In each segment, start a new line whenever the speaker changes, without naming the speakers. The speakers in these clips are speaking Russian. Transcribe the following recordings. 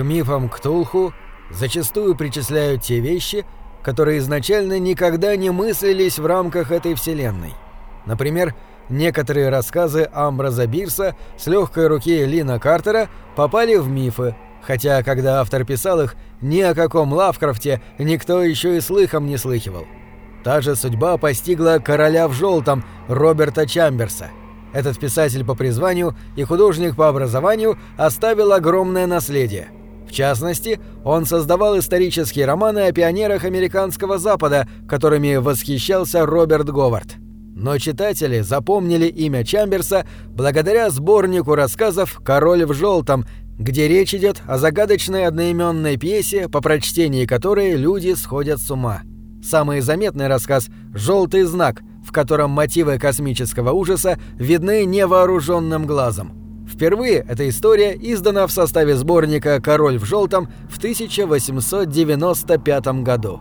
К мифам Ктулху зачастую причисляют те вещи, которые изначально никогда не мыслились в рамках этой вселенной. Например, некоторые рассказы Амбраза Бирса с легкой руки Лина Картера попали в мифы, хотя когда автор писал их, ни о каком Лавкрафте никто еще и слыхом не слыхивал. Та же судьба постигла короля в желтом Роберта Чамберса. Этот писатель по призванию и художник по образованию оставил огромное наследие. В частности, он создавал исторические романы о пионерах американского Запада, которыми восхищался Роберт Говард. Но читатели запомнили имя Чамберса благодаря сборнику рассказов «Король в желтом», где речь идет о загадочной одноименной пьесе, по прочтении которой люди сходят с ума. Самый заметный рассказ «Желтый знак», в котором мотивы космического ужаса видны невооруженным глазом. Впервые эта история издана в составе сборника «Король в желтом» в 1895 году.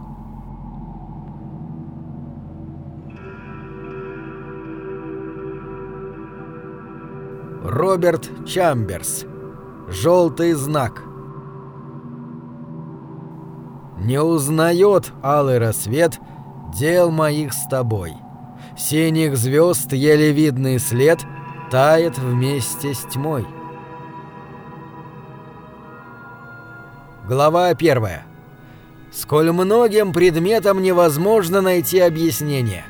Роберт Чамберс. Желтый знак. Не узнает алый рассвет дел моих с тобой. Синих звезд еле видный след тает вместе с тьмой. Глава первая. Сколь многим предметам невозможно найти объяснение.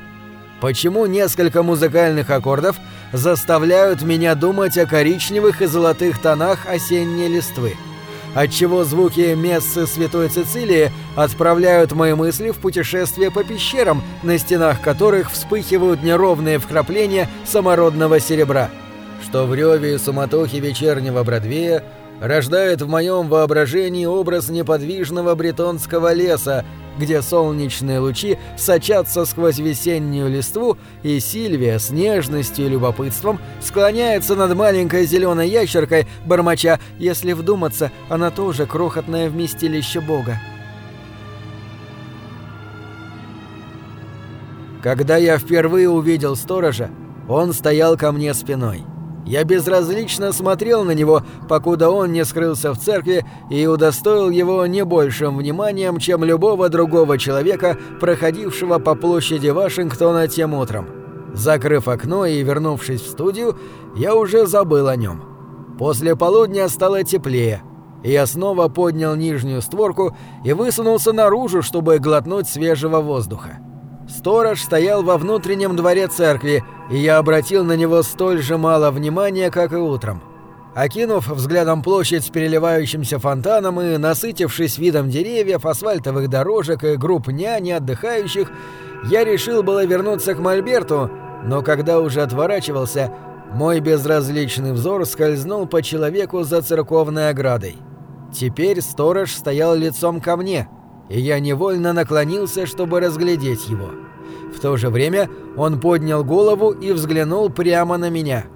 Почему несколько музыкальных аккордов заставляют меня думать о коричневых и золотых тонах осенней листвы? отчего звуки мессы Святой Цицилии отправляют мои мысли в путешествие по пещерам, на стенах которых вспыхивают неровные вкрапления самородного серебра, что в реве и суматохе вечернего Бродвея рождает в моем воображении образ неподвижного бретонского леса, где солнечные лучи сочатся сквозь весеннюю листву, и Сильвия с нежностью и любопытством склоняется над маленькой зеленой ящеркой, бормоча, если вдуматься, она тоже крохотное вместилище Бога. Когда я впервые увидел сторожа, он стоял ко мне спиной. Я безразлично смотрел на него, покуда он не скрылся в церкви и удостоил его не большим вниманием, чем любого другого человека, проходившего по площади Вашингтона тем утром. Закрыв окно и вернувшись в студию, я уже забыл о нем. После полудня стало теплее, и я снова поднял нижнюю створку и высунулся наружу, чтобы глотнуть свежего воздуха. Сторож стоял во внутреннем дворе церкви, и я обратил на него столь же мало внимания, как и утром. Окинув взглядом площадь с переливающимся фонтаном и насытившись видом деревьев, асфальтовых дорожек и групп няни отдыхающих, я решил было вернуться к Мольберту, но когда уже отворачивался, мой безразличный взор скользнул по человеку за церковной оградой. Теперь сторож стоял лицом ко мне — и я невольно наклонился, чтобы разглядеть его. В то же время он поднял голову и взглянул прямо на меня.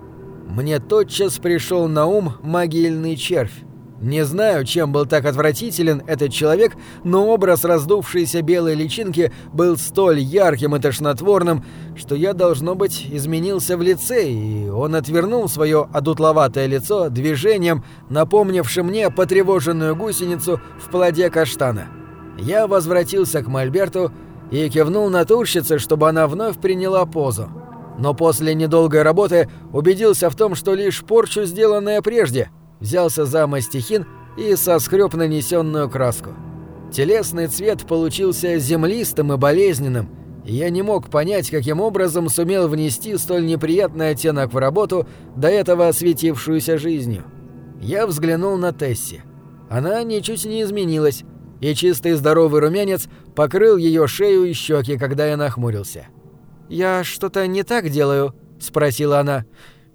Мне тотчас пришел на ум могильный червь. Не знаю, чем был так отвратителен этот человек, но образ раздувшейся белой личинки был столь ярким и тошнотворным, что я, должно быть, изменился в лице, и он отвернул свое одутловатое лицо движением, напомнившим мне потревоженную гусеницу в плоде каштана. Я возвратился к Мольберту и кивнул натурщице, чтобы она вновь приняла позу. Но после недолгой работы убедился в том, что лишь порчу, сделанная прежде, взялся за мастихин и соскреб нанесенную краску. Телесный цвет получился землистым и болезненным, и я не мог понять, каким образом сумел внести столь неприятный оттенок в работу, до этого осветившуюся жизнью. Я взглянул на Тесси. Она ничуть не изменилась, и чистый здоровый румянец покрыл ее шею и щеки, когда я нахмурился. «Я что-то не так делаю?» – спросила она.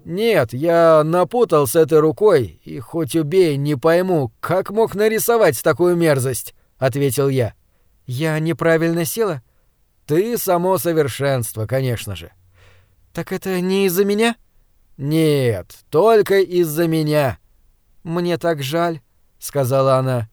«Нет, я напутал с этой рукой, и хоть убей, не пойму, как мог нарисовать такую мерзость?» – ответил я. «Я неправильно села?» «Ты само совершенство, конечно же». «Так это не из-за меня?» «Нет, только из-за меня». «Мне так жаль», — сказала она.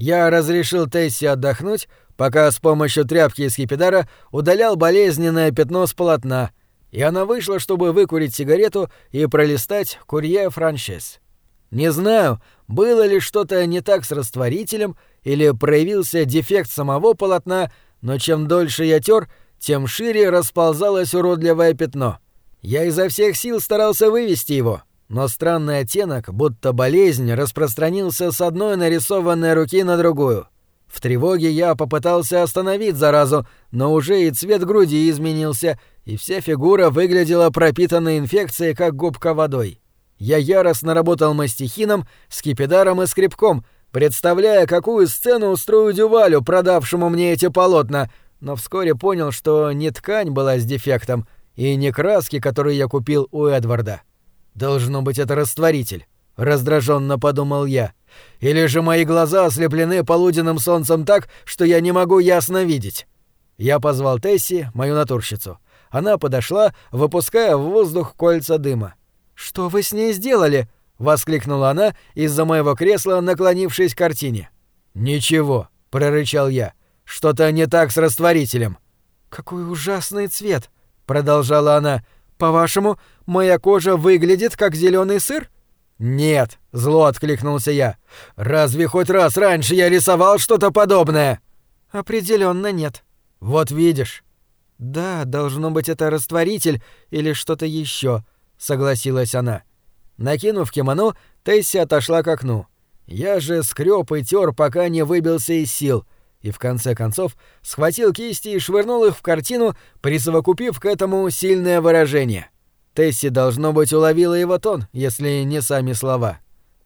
Я разрешил Тесси отдохнуть, пока с помощью тряпки из скипидара удалял болезненное пятно с полотна, и она вышла, чтобы выкурить сигарету и пролистать «Курье Франчес». Не знаю, было ли что-то не так с растворителем или проявился дефект самого полотна, но чем дольше я тер, тем шире расползалось уродливое пятно. Я изо всех сил старался вывести его, но странный оттенок, будто болезнь, распространился с одной нарисованной руки на другую. В тревоге я попытался остановить заразу, но уже и цвет груди изменился, и вся фигура выглядела пропитанной инфекцией, как губка водой. Я яростно работал мастихином, скипидаром и скребком, представляя, какую сцену устрою Дювалю, продавшему мне эти полотна, но вскоре понял, что не ткань была с дефектом, и не краски, которые я купил у Эдварда. Должно быть, это растворитель, раздраженно подумал я. Или же мои глаза ослеплены полуденным солнцем так, что я не могу ясно видеть. Я позвал Тесси, мою натурщицу. Она подошла, выпуская в воздух кольца дыма. «Что вы с ней сделали?» — воскликнула она из-за моего кресла, наклонившись к картине. «Ничего», — прорычал я. «Что-то не так с растворителем». «Какой ужасный цвет», — продолжала она. «По-вашему, моя кожа выглядит как зеленый сыр?» «Нет», — зло откликнулся я. «Разве хоть раз раньше я рисовал что-то подобное?» Определенно нет». «Вот видишь». «Да, должно быть это растворитель или что-то еще», — согласилась она. Накинув кимоно, Тесси отошла к окну. Я же скреб и тер, пока не выбился из сил, и в конце концов схватил кисти и швырнул их в картину, присовокупив к этому сильное выражение — Тесси, должно быть, уловила его тон, если не сами слова.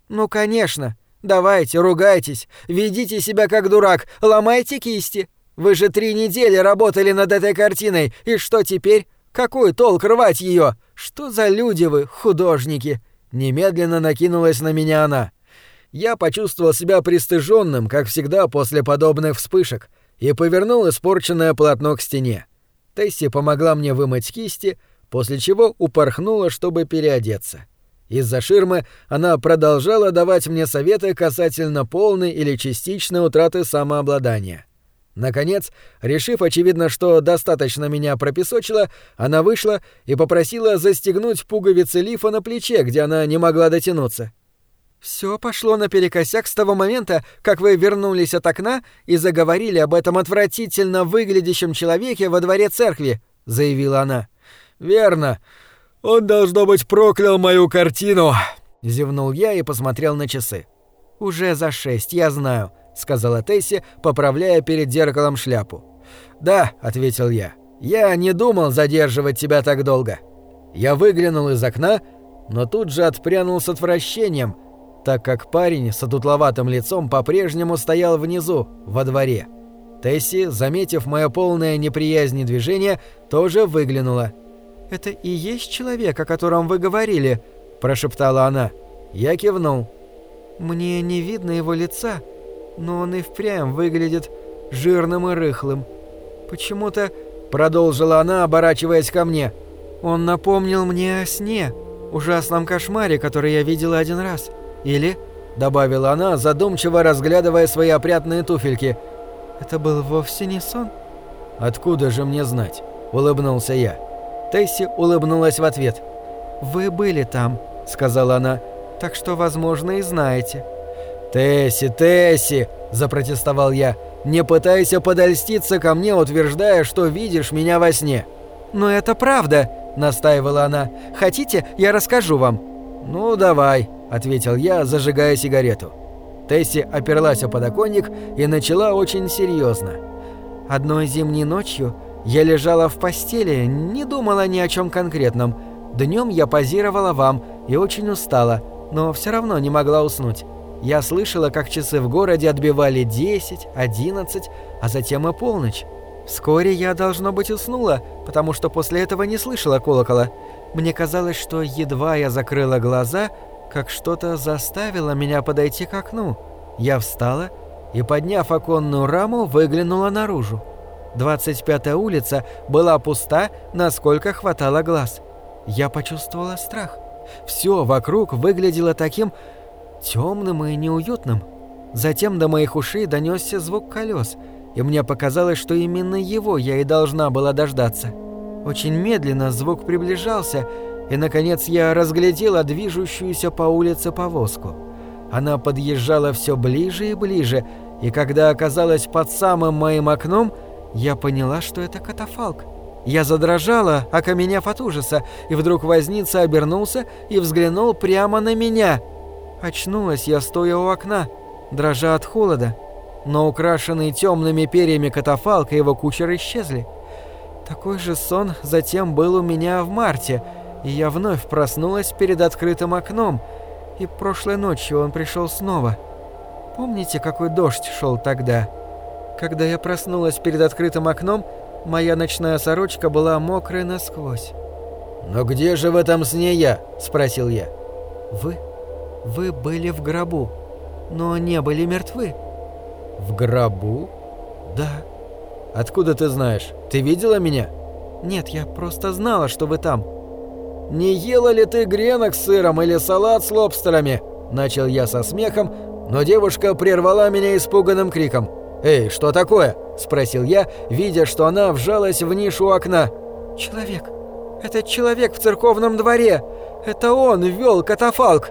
«Ну, конечно. Давайте, ругайтесь, ведите себя как дурак, ломайте кисти. Вы же три недели работали над этой картиной, и что теперь? Какой толк рвать ее? Что за люди вы, художники?» Немедленно накинулась на меня она. Я почувствовал себя пристыженным, как всегда после подобных вспышек, и повернул испорченное полотно к стене. Тесси помогла мне вымыть кисти, после чего упорхнула, чтобы переодеться. Из-за ширмы она продолжала давать мне советы касательно полной или частичной утраты самообладания. Наконец, решив, очевидно, что достаточно меня пропесочила, она вышла и попросила застегнуть пуговицы лифа на плече, где она не могла дотянуться. Все пошло наперекосяк с того момента, как вы вернулись от окна и заговорили об этом отвратительно выглядящем человеке во дворе церкви, заявила она. «Верно. Он, должно быть, проклял мою картину!» — зевнул я и посмотрел на часы. «Уже за шесть, я знаю», — сказала Тесси, поправляя перед зеркалом шляпу. «Да», — ответил я. «Я не думал задерживать тебя так долго». Я выглянул из окна, но тут же отпрянул с отвращением, так как парень с отутловатым лицом по-прежнему стоял внизу, во дворе. Тесси, заметив мое полное неприязни движение, тоже выглянула — «Это и есть человек, о котором вы говорили?» – прошептала она. Я кивнул. «Мне не видно его лица, но он и впрямь выглядит жирным и рыхлым. Почему-то...» – продолжила она, оборачиваясь ко мне. «Он напомнил мне о сне, ужасном кошмаре, который я видела один раз. Или...» – добавила она, задумчиво разглядывая свои опрятные туфельки. «Это был вовсе не сон?» «Откуда же мне знать?» – улыбнулся я. Тесси улыбнулась в ответ. «Вы были там», — сказала она, — «так что, возможно, и знаете». «Тесси, Тесси!» – запротестовал я. «Не пытайся подольститься ко мне, утверждая, что видишь меня во сне». «Но это правда», – настаивала она. «Хотите, я расскажу вам?» «Ну, давай», – ответил я, зажигая сигарету. Тесси оперлась о подоконник и начала очень серьезно. «Одной зимней ночью я лежала в постели, не думала ни о чем конкретном. Днем я позировала вам и очень устала, но все равно не могла уснуть. Я слышала, как часы в городе отбивали 10, 11, а затем и полночь. Вскоре я, должно быть, уснула, потому что после этого не слышала колокола. Мне казалось, что едва я закрыла глаза, как что-то заставило меня подойти к окну. Я встала и, подняв оконную раму, выглянула наружу. 25-я улица была пуста, насколько хватало глаз. Я почувствовала страх. Все вокруг выглядело таким темным и неуютным. Затем до моих ушей донесся звук колес, и мне показалось, что именно его я и должна была дождаться. Очень медленно звук приближался, и, наконец, я разглядела движущуюся по улице повозку. Она подъезжала все ближе и ближе, и когда оказалась под самым моим окном, я поняла, что это катафалк. Я задрожала, окаменев от ужаса, и вдруг возница обернулся и взглянул прямо на меня. Очнулась я, стоя у окна, дрожа от холода, но украшенный темными перьями катафалк и его кучер исчезли. Такой же сон затем был у меня в марте, и я вновь проснулась перед открытым окном, и прошлой ночью он пришел снова. Помните, какой дождь шел тогда? Когда я проснулась перед открытым окном, моя ночная сорочка была мокрая насквозь.
«Но где же в этом сне я?» – спросил я.
«Вы? Вы были в гробу, но не были мертвы».
«В гробу?»
«Да».
«Откуда ты знаешь? Ты видела меня?»
«Нет, я просто знала, что вы там».
«Не ела ли ты гренок с сыром или салат с лобстерами?» Начал я со смехом, но девушка прервала меня испуганным криком. «Эй, что такое?» – спросил я, видя, что она вжалась в нишу окна.
«Человек. Это человек в церковном дворе. Это он ввел катафалк».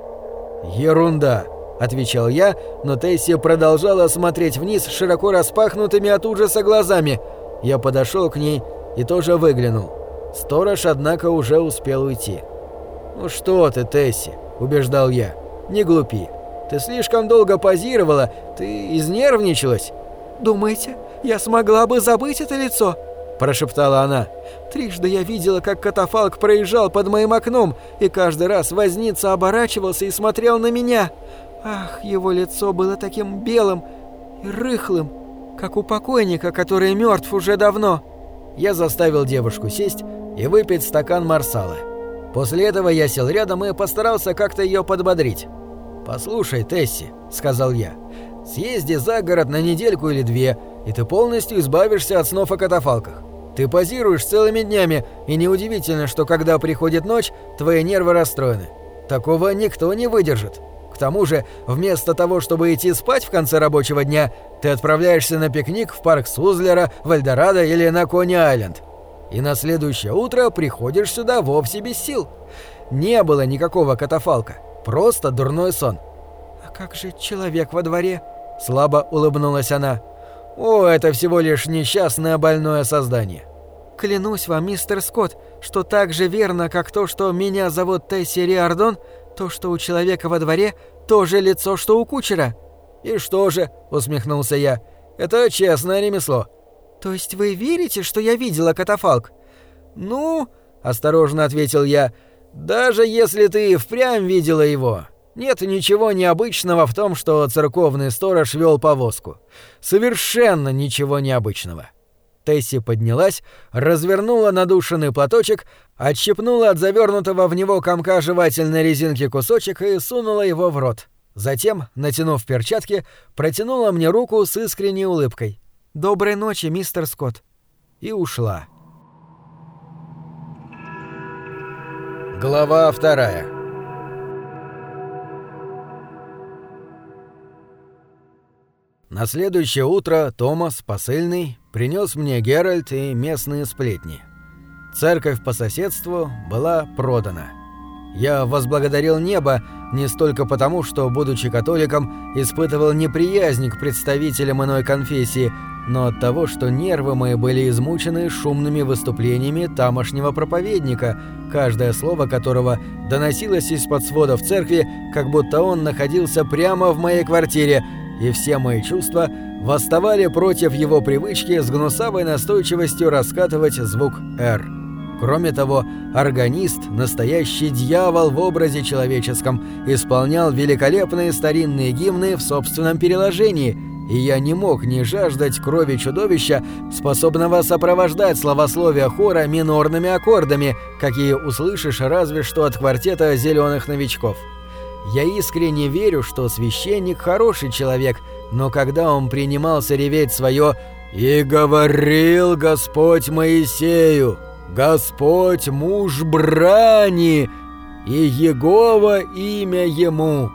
«Ерунда», – отвечал я, но Тесси продолжала смотреть вниз широко распахнутыми от ужаса глазами. Я подошел к ней и тоже выглянул. Сторож, однако, уже успел уйти. «Ну что ты, Тесси?» – убеждал я. «Не глупи. Ты слишком долго позировала, ты изнервничалась».
«Думаете, я смогла бы забыть это лицо?»
– прошептала она.
«Трижды я видела, как катафалк проезжал под моим окном, и каждый раз возница оборачивался и смотрел на меня. Ах, его лицо было таким белым и рыхлым, как у покойника, который мертв уже давно».
Я заставил девушку сесть и выпить стакан марсала. После этого я сел рядом и постарался как-то ее подбодрить. «Послушай, Тесси», — сказал я, — «съезди за город на недельку или две, и ты полностью избавишься от снов о катафалках. Ты позируешь целыми днями, и неудивительно, что когда приходит ночь, твои нервы расстроены. Такого никто не выдержит. К тому же, вместо того, чтобы идти спать в конце рабочего дня, ты отправляешься на пикник в парк Сузлера, в Эльдорадо или на Кони-Айленд и на следующее утро приходишь сюда вовсе без сил. Не было никакого катафалка, просто дурной сон.
А как же человек во дворе?
Слабо улыбнулась она. О, это всего лишь несчастное больное создание.
Клянусь вам, мистер Скотт, что так же верно, как то, что меня зовут Тесси Риардон, то, что у человека во дворе, то же лицо, что у кучера.
И что же, усмехнулся я, это честное ремесло.
«То есть вы верите, что я видела катафалк?»
«Ну...» — осторожно ответил я. «Даже если ты впрямь видела его, нет ничего необычного в том, что церковный сторож вел повозку. Совершенно ничего необычного». Тесси поднялась, развернула надушенный платочек, отщепнула от завернутого в него комка жевательной резинки кусочек и сунула его в рот. Затем, натянув перчатки, протянула мне руку с искренней улыбкой.
«Доброй ночи, мистер Скотт».
И ушла. Глава вторая. На следующее утро Томас, посыльный, принес мне Геральт и местные сплетни. Церковь по соседству была продана. Я возблагодарил небо не столько потому, что, будучи католиком, испытывал неприязнь к представителям иной конфессии, но от того, что нервы мои были измучены шумными выступлениями тамошнего проповедника, каждое слово которого доносилось из-под сводов церкви, как будто он находился прямо в моей квартире, и все мои чувства восставали против его привычки с гнусавой настойчивостью раскатывать звук «Р». Кроме того, органист, настоящий дьявол в образе человеческом, исполнял великолепные старинные гимны в собственном переложении – и я не мог не жаждать крови чудовища, способного сопровождать словословие хора минорными аккордами, какие услышишь разве что от квартета зеленых новичков. Я искренне верю, что священник хороший человек, но когда он принимался реветь свое «И говорил Господь Моисею, Господь муж брани, и Егова имя ему,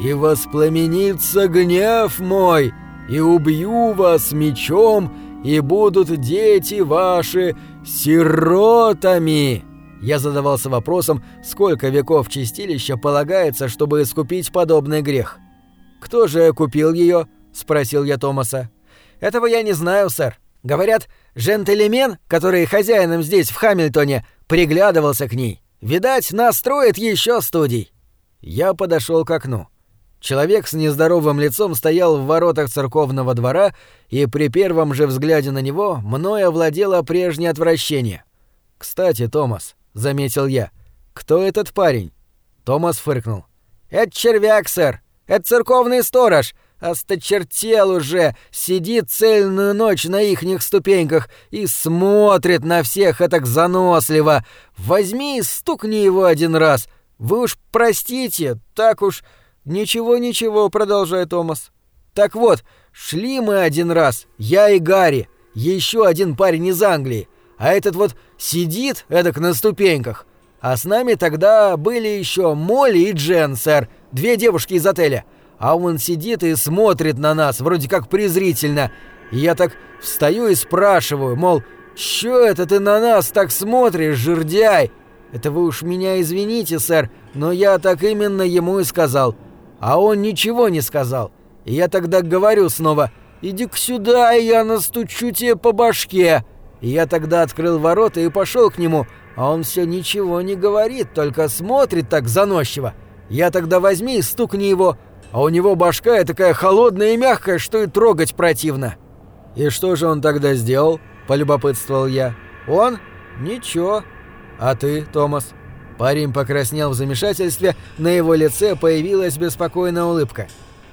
и воспламенится гнев мой», и убью вас мечом, и будут дети ваши сиротами.
Я задавался вопросом, сколько веков чистилища полагается, чтобы искупить подобный грех. «Кто же купил ее?» — спросил я Томаса. «Этого я не знаю, сэр. Говорят, джентльмен, который хозяином здесь, в Хамильтоне, приглядывался к ней. Видать, настроит еще студий». Я подошел к окну. Человек с нездоровым лицом стоял в воротах церковного двора, и при первом же взгляде на него мною овладело прежнее отвращение. «Кстати, Томас», — заметил я. «Кто этот парень?» Томас фыркнул. «Это червяк, сэр. Это церковный сторож. Осточертел уже, сидит цельную ночь на ихних ступеньках и смотрит на всех так заносливо. Возьми и стукни его один раз. Вы уж простите, так уж...» «Ничего-ничего», — продолжает Томас. «Так вот, шли мы один раз, я и Гарри, еще один парень из Англии а этот вот сидит эдак на ступеньках. А с нами тогда были еще Молли и Джен, сэр, две девушки из отеля. А он сидит и смотрит на нас, вроде как презрительно. И я так встаю и спрашиваю, мол, «Чё это ты на нас так смотришь, жердяй?» Это вы уж меня извините, сэр, но я так именно ему и сказал. А он ничего не сказал. И я тогда говорю снова, «Иди-ка сюда, я настучу тебе по башке». И я тогда открыл ворота и пошел к нему, а он все ничего не говорит, только смотрит так заносчиво. Я тогда возьми и стукни его, а у него башка такая холодная и мягкая, что и трогать противно». «И что же он тогда сделал?» – полюбопытствовал я. «Он? Ничего. А ты, Томас?» Парень покраснел в замешательстве, на его лице появилась беспокойная улыбка.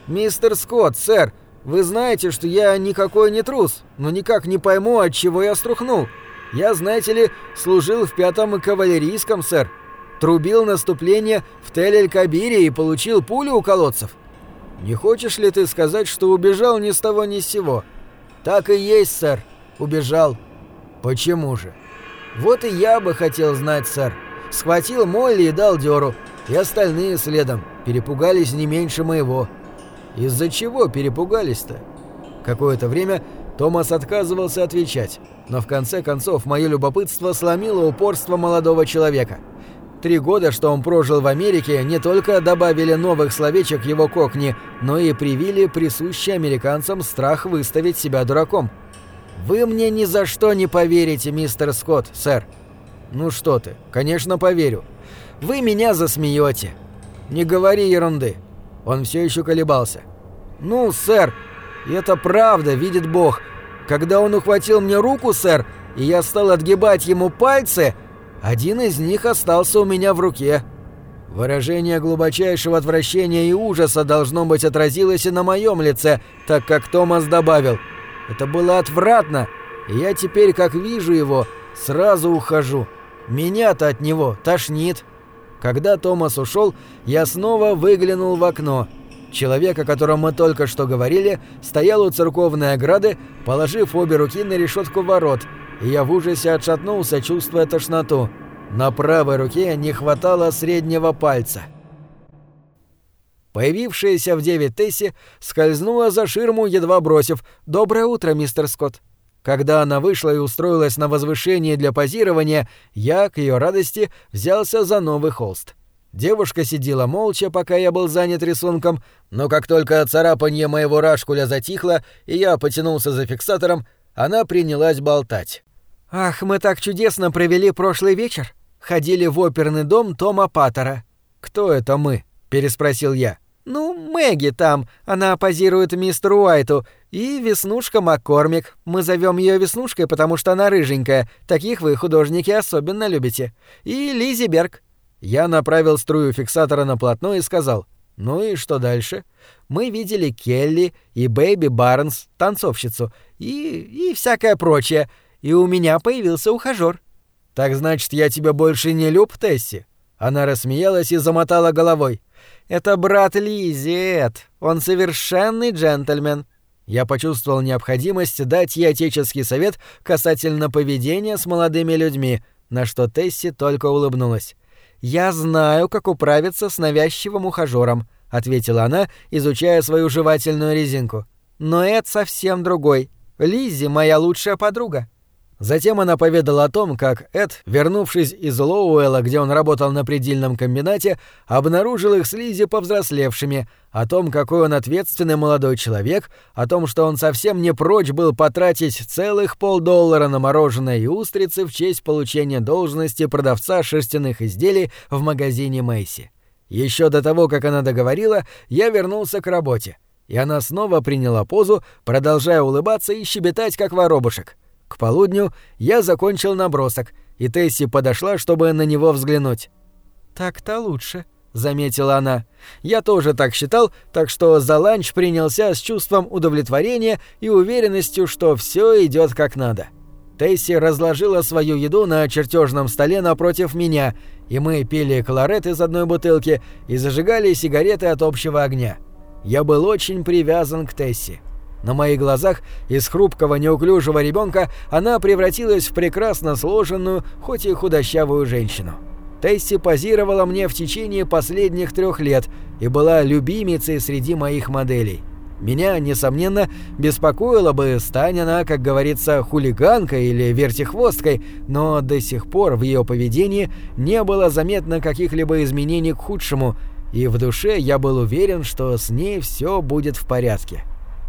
«Мистер Скотт, сэр, вы знаете, что я никакой не трус, но никак не пойму, от чего я струхнул. Я, знаете ли, служил в пятом кавалерийском, сэр. Трубил наступление в Тель-эль-Кабире и получил пулю у колодцев. Не хочешь ли ты сказать, что убежал ни с того ни с сего? Так и есть, сэр. Убежал. Почему же? Вот и я бы хотел знать, сэр. Схватил Молли и дал дёру. И остальные следом. Перепугались не меньше моего. Из-за чего перепугались-то? Какое-то время Томас отказывался отвечать, но в конце концов мое любопытство сломило упорство молодого человека. Три года, что он прожил в Америке, не только добавили новых словечек его кокни, но и привили присущий американцам страх выставить себя дураком. «Вы мне ни за что не поверите, мистер Скотт, сэр». «Ну что ты, конечно, поверю. Вы меня засмеете. Не говори ерунды. Он все еще колебался. «Ну, сэр, это правда, видит Бог. Когда он ухватил мне руку, сэр, и я стал отгибать ему пальцы, один из них остался у меня в руке». Выражение глубочайшего отвращения и ужаса должно быть отразилось и на моем лице, так как Томас добавил. «Это было отвратно, я теперь, как вижу его, сразу ухожу. Меня-то от него тошнит». Когда Томас ушел, я снова выглянул в окно. Человек, о котором мы только что говорили, стоял у церковной ограды, положив обе руки на решетку ворот, и я в ужасе отшатнулся, чувствуя тошноту. На правой руке не хватало среднего пальца. Появившаяся в девять Тесси скользнула за ширму, едва бросив «Доброе утро, мистер Скотт». Когда она вышла и устроилась на возвышении для позирования, я, к ее радости, взялся за новый холст. Девушка сидела молча, пока я был занят рисунком, но как только царапанье моего рашкуля затихло, и я потянулся за фиксатором, она принялась болтать. «Ах, мы так чудесно провели прошлый вечер! Ходили в оперный дом Тома Паттера». «Кто это мы?» — переспросил я. «Ну, Мэгги там, она позирует мистеру Уайту, и Веснушка Маккормик. Мы зовем ее Веснушкой, потому что она рыженькая, таких вы, художники, особенно любите. И Лизи Берг». Я направил струю фиксатора на полотно и сказал, «Ну и что дальше?» Мы видели Келли и Бэйби Барнс, танцовщицу, и... и всякое прочее, и у меня появился ухажёр. «Так значит, я тебя больше не люб, Тесси?» Она рассмеялась и замотала головой. Это брат Лизи, Эд. Он совершенный джентльмен. Я почувствовал необходимость дать ей отеческий совет касательно поведения с молодыми людьми, на что Тесси только улыбнулась. «Я знаю, как управиться с навязчивым ухажёром», — ответила она, изучая свою жевательную резинку. «Но Эд совсем другой. Лизи моя лучшая подруга». Затем она поведала о том, как Эд, вернувшись из Лоуэлла, где он работал на предельном комбинате, обнаружил их с Лизи повзрослевшими, о том, какой он ответственный молодой человек, о том, что он совсем не прочь был потратить целых полдоллара на мороженое и устрицы в честь получения должности продавца шерстяных изделий в магазине Мэйси. Еще до того, как она договорила, я вернулся к работе, и она снова приняла позу, продолжая улыбаться и щебетать, как воробушек. К полудню я закончил набросок, и Тесси подошла, чтобы на него взглянуть. «Так-то лучше», — заметила она. «Я тоже так считал, так что за ланч принялся с чувством удовлетворения и уверенностью, что все идет как надо». Тесси разложила свою еду на чертежном столе напротив меня, и мы пили колорет из одной бутылки и зажигали сигареты от общего огня. Я был очень привязан к Тесси. На моих глазах из хрупкого неуклюжего ребенка она превратилась в прекрасно сложенную, хоть и худощавую женщину. Тесси позировала мне в течение последних трех лет и была любимицей среди моих моделей. Меня, несомненно, беспокоило бы, стань она, как говорится, хулиганкой или вертихвосткой, но до сих пор в ее поведении не было заметно каких-либо изменений к худшему, и в душе я был уверен, что с ней все будет в порядке.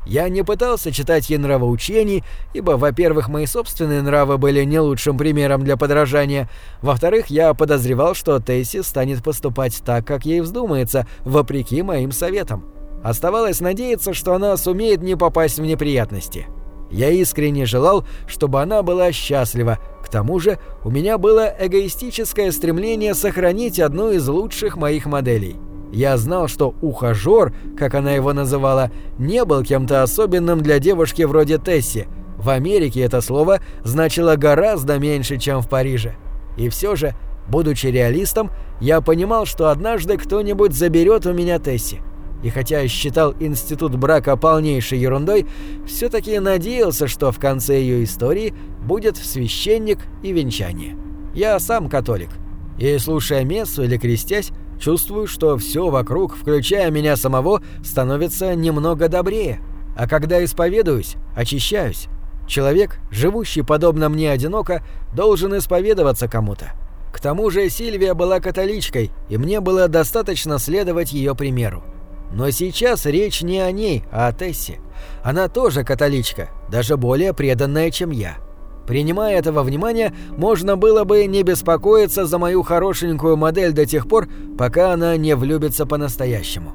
Я не пытался читать ей нравоучений, ибо, во-первых, мои собственные нравы были не лучшим примером для подражания, во-вторых, я подозревал, что Тесси станет поступать так, как ей вздумается, вопреки моим советам. Оставалось надеяться, что она сумеет не попасть в неприятности. Я искренне желал, чтобы она была счастлива. К тому же у меня было эгоистическое стремление сохранить одну из лучших моих моделей – я знал, что ухажер, как она его называла, не был кем-то особенным для девушки вроде Тесси. В Америке это слово значило гораздо меньше, чем в Париже. И все же, будучи реалистом, я понимал, что однажды кто-нибудь заберет у меня Тесси. И хотя считал институт брака полнейшей ерундой, все-таки надеялся, что в конце ее истории будет священник и венчание. Я сам католик. И, слушая мессу или крестясь, Чувствую, что все вокруг, включая меня самого, становится немного добрее. А когда исповедуюсь, очищаюсь. Человек, живущий подобно мне одиноко, должен исповедоваться кому-то. К тому же Сильвия была католичкой, и мне было достаточно следовать ее примеру. Но сейчас речь не о ней, а о Тессе. Она тоже католичка, даже более преданная, чем я. Принимая этого внимания, можно было бы не беспокоиться за мою хорошенькую модель до тех пор, пока она не влюбится по-настоящему.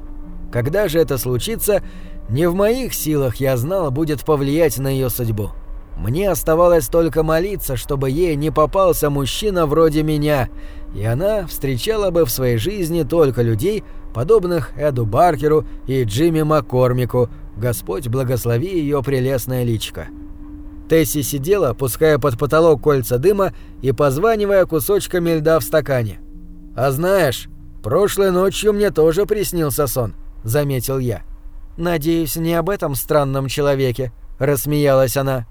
Когда же это случится, не в моих силах, я знал, будет повлиять на ее судьбу. Мне оставалось только молиться, чтобы ей не попался мужчина вроде меня, и она встречала бы в своей жизни только людей, подобных Эду Баркеру и Джимми Маккормику, Господь благослови ее прелестное личико. Тесси сидела, пуская под потолок кольца дыма и позванивая кусочками льда в стакане. «А знаешь, прошлой ночью мне тоже приснился сон», — заметил я. «Надеюсь, не об этом странном человеке», — рассмеялась она.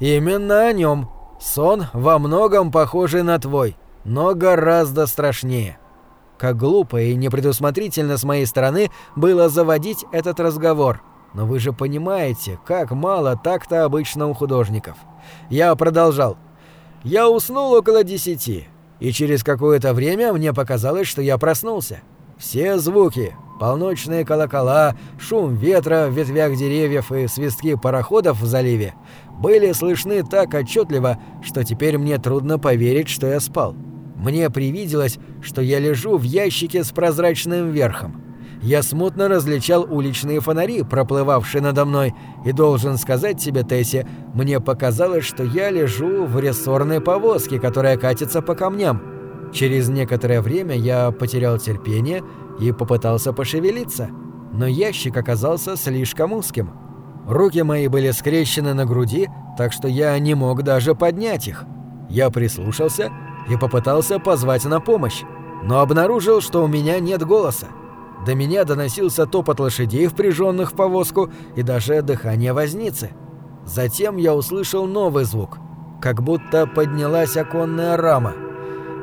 «Именно о нем. Сон во многом похожий на твой, но гораздо страшнее». Как глупо и непредусмотрительно с моей стороны было заводить этот разговор — но вы же понимаете, как мало так-то обычно у художников. Я продолжал. Я уснул около десяти, и через какое-то время мне показалось, что я проснулся. Все звуки — полночные колокола, шум ветра в ветвях деревьев и свистки пароходов в заливе — были слышны так отчетливо, что теперь мне трудно поверить, что я спал. Мне привиделось, что я лежу в ящике с прозрачным верхом я смутно различал уличные фонари, проплывавшие надо мной, и должен сказать тебе, Тесси, мне показалось, что я лежу в рессорной повозке, которая катится по камням. Через некоторое время я потерял терпение и попытался пошевелиться, но ящик оказался слишком узким. Руки мои были скрещены на груди, так что я не мог даже поднять их. Я прислушался и попытался позвать на помощь, но обнаружил, что у меня нет голоса. До меня доносился топот лошадей, впряженных в повозку, и даже дыхание возницы. Затем я услышал новый звук, как будто поднялась оконная рама.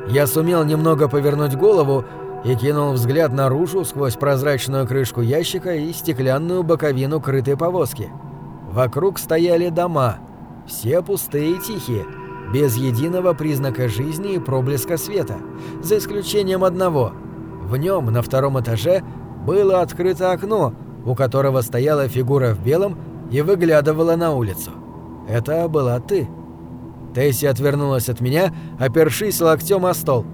Я сумел немного повернуть голову и кинул взгляд наружу сквозь прозрачную крышку ящика и стеклянную боковину крытой повозки. Вокруг стояли дома, все пустые и тихие, без единого признака жизни и проблеска света, за исключением одного. В нем на втором этаже было открыто окно, у которого стояла фигура в белом и выглядывала на улицу. Это была ты. Тесси отвернулась от меня, опершись локтем о стол.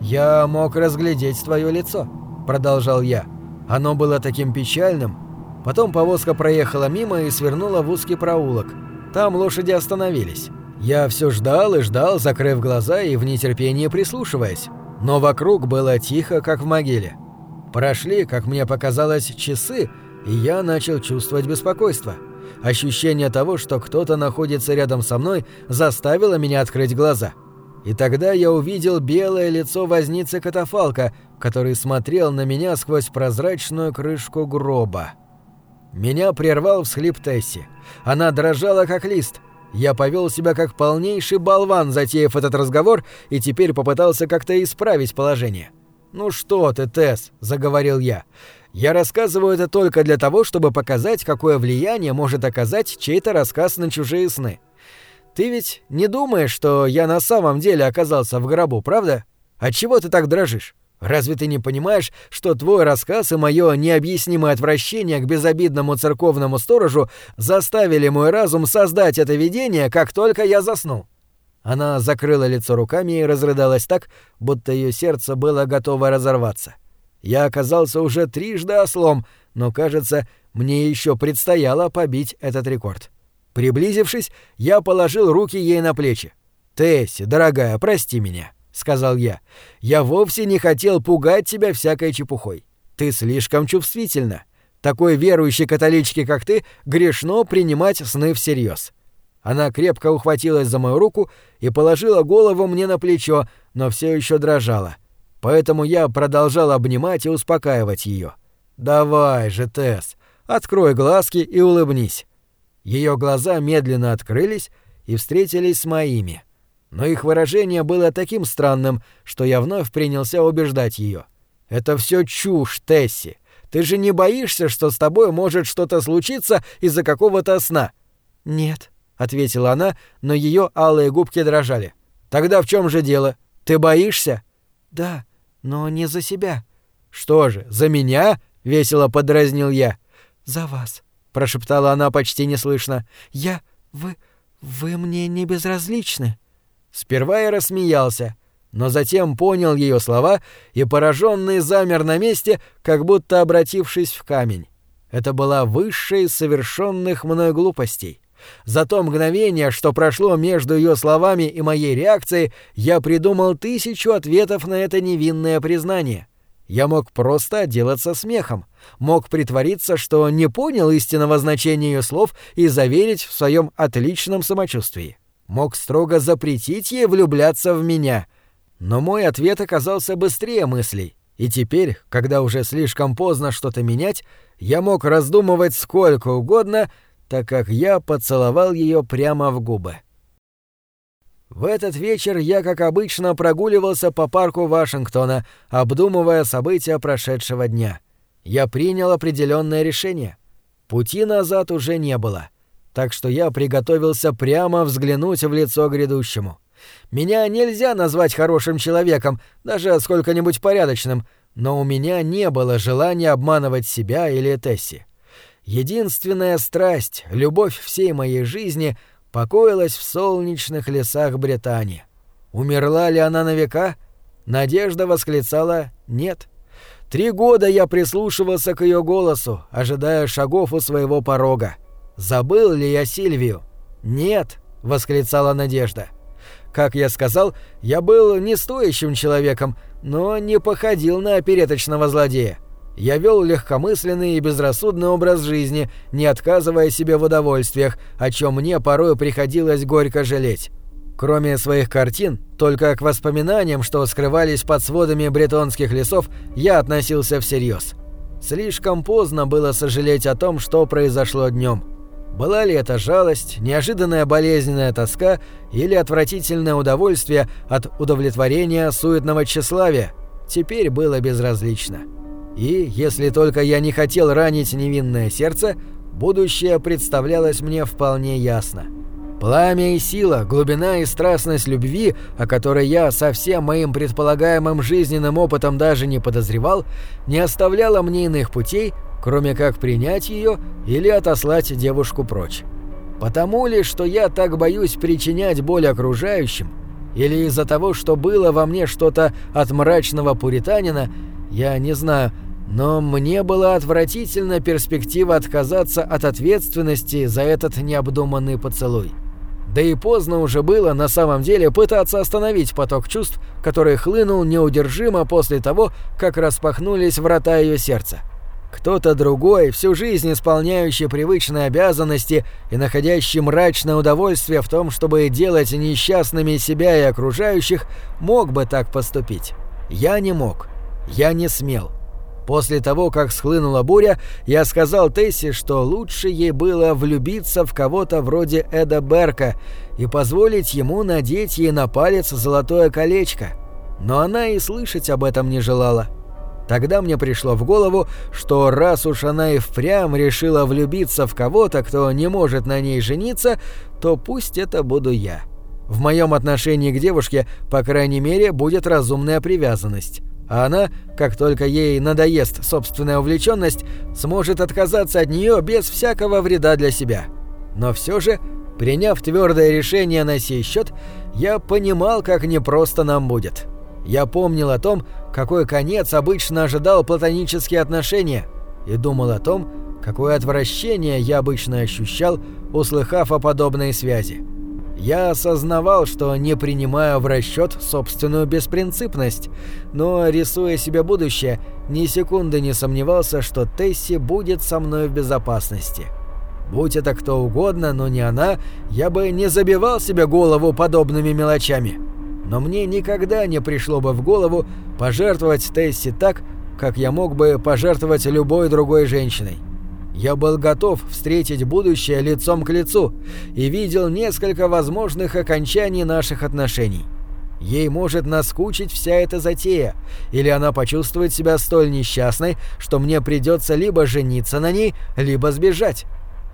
«Я мог разглядеть твое лицо», — продолжал я. Оно было таким печальным. Потом повозка проехала мимо и свернула в узкий проулок. Там лошади остановились. Я все ждал и ждал, закрыв глаза и в нетерпении прислушиваясь. Но вокруг было тихо, как в могиле. Прошли, как мне показалось, часы, и я начал чувствовать беспокойство. Ощущение того, что кто-то находится рядом со мной, заставило меня открыть глаза. И тогда я увидел белое лицо возницы катафалка, который смотрел на меня сквозь прозрачную крышку гроба. Меня прервал всхлип Тесси. Она дрожала, как лист. Я повел себя как полнейший болван, затеяв этот разговор, и теперь попытался как-то исправить положение. «Ну что ты, Тесс», — заговорил я, я рассказываю это только для того, чтобы показать, какое влияние может оказать чей-то рассказ на чужие сны. Ты ведь не думаешь, что я на самом деле оказался в гробу, правда? Отчего ты так дрожишь? Разве ты не понимаешь, что твой рассказ и мое необъяснимое отвращение к безобидному церковному сторожу заставили мой разум создать это видение, как только я заснул?» Она закрыла лицо руками и разрыдалась так, будто ее сердце было готово разорваться. Я оказался уже трижды ослом, но, кажется, мне еще предстояло побить этот рекорд. Приблизившись, я положил руки ей на плечи. «Тесси, дорогая, прости меня», — сказал я. «Я вовсе не хотел пугать тебя всякой чепухой. Ты слишком чувствительна. Такой верующей католичке, как ты, грешно принимать сны всерьез». Она крепко ухватилась за мою руку и положила голову мне на плечо, но все еще дрожала. Поэтому я продолжал обнимать и успокаивать ее. «Давай же, Тесс, открой глазки и улыбнись». Ее глаза медленно открылись и встретились с моими. Но их выражение было таким странным, что я вновь принялся убеждать ее. «Это все чушь, Тесси. Ты же не боишься, что с тобой может что-то случиться из-за какого-то сна?» «Нет», — ответила она, но ее алые губки дрожали. «Тогда в чем же дело? Ты боишься?» «Да, но не за себя. Что же, за меня? весело подразнил я. За вас, прошептала она почти неслышно. Я вы вы мне не безразличны. Сперва я рассмеялся, но затем понял ее слова и пораженный замер на месте, как будто обратившись в камень. Это была высшая из совершенных мной глупостей. За то мгновение, что прошло между ее словами и моей реакцией, я придумал тысячу ответов на это невинное признание. Я мог просто отделаться смехом, мог притвориться, что не понял истинного значения ее слов и заверить в своем отличном самочувствии. Мог строго запретить ей влюбляться в меня. Но мой ответ оказался быстрее мыслей. И теперь, когда уже слишком поздно что-то менять, я мог раздумывать сколько угодно — так как я поцеловал ее прямо в губы. В этот вечер я, как обычно, прогуливался по парку Вашингтона, обдумывая события прошедшего дня. Я принял определенное решение. Пути назад уже не было, так что я приготовился прямо взглянуть в лицо грядущему. Меня нельзя назвать хорошим человеком, даже сколько-нибудь порядочным, но у меня не было желания обманывать себя или Тесси. Единственная страсть, любовь всей моей жизни покоилась в солнечных лесах Британии. Умерла ли она на века? Надежда восклицала «нет». Три года я прислушивался к ее голосу, ожидая шагов у своего порога. Забыл ли я Сильвию? «Нет», — восклицала Надежда. Как я сказал, я был не стоящим человеком, но не походил на опереточного злодея. Я вел легкомысленный и безрассудный образ жизни, не отказывая себе в удовольствиях, о чем мне порой приходилось горько жалеть. Кроме своих картин, только к воспоминаниям, что скрывались под сводами бретонских лесов, я относился всерьез. Слишком поздно было сожалеть о том, что произошло днем. Была ли это жалость, неожиданная болезненная тоска или отвратительное удовольствие от удовлетворения суетного тщеславия, теперь было безразлично. И, если только я не хотел ранить невинное сердце, будущее представлялось мне вполне ясно. Пламя и сила, глубина и страстность любви, о которой я со всем моим предполагаемым жизненным опытом даже не подозревал, не оставляло мне иных путей, кроме как принять ее или отослать девушку прочь. Потому ли, что я так боюсь причинять боль окружающим, или из-за того, что было во мне что-то от мрачного пуританина, я не знаю, но мне была отвратительна перспектива отказаться от ответственности за этот необдуманный поцелуй. Да и поздно уже было на самом деле пытаться остановить поток чувств, который хлынул неудержимо после того, как распахнулись врата ее сердца. Кто-то другой, всю жизнь исполняющий привычные обязанности и находящий мрачное удовольствие в том, чтобы делать несчастными себя и окружающих, мог бы так поступить. Я не мог. Я не смел. После того, как схлынула буря, я сказал Тесси, что лучше ей было влюбиться в кого-то вроде Эда Берка и позволить ему надеть ей на палец золотое колечко. Но она и слышать об этом не желала. Тогда мне пришло в голову, что раз уж она и впрямь решила влюбиться в кого-то, кто не может на ней жениться, то пусть это буду я. В моем отношении к девушке, по крайней мере, будет разумная привязанность. А она, как только ей надоест собственная увлеченность, сможет отказаться от нее без всякого вреда для себя. Но все же, приняв твердое решение на сей счет, я понимал, как непросто нам будет. Я помнил о том, какой конец обычно ожидал платонические отношения, и думал о том, какое отвращение я обычно ощущал, услыхав о подобной связи. Я осознавал, что не принимаю в расчет собственную беспринципность, но, рисуя себе будущее, ни секунды не сомневался, что Тесси будет со мной в безопасности. Будь это кто угодно, но не она, я бы не забивал себе голову подобными мелочами но мне никогда не пришло бы в голову пожертвовать Тесси так, как я мог бы пожертвовать любой другой женщиной. Я был готов встретить будущее лицом к лицу и видел несколько возможных окончаний наших отношений. Ей может наскучить вся эта затея, или она почувствует себя столь несчастной, что мне придется либо жениться на ней, либо сбежать.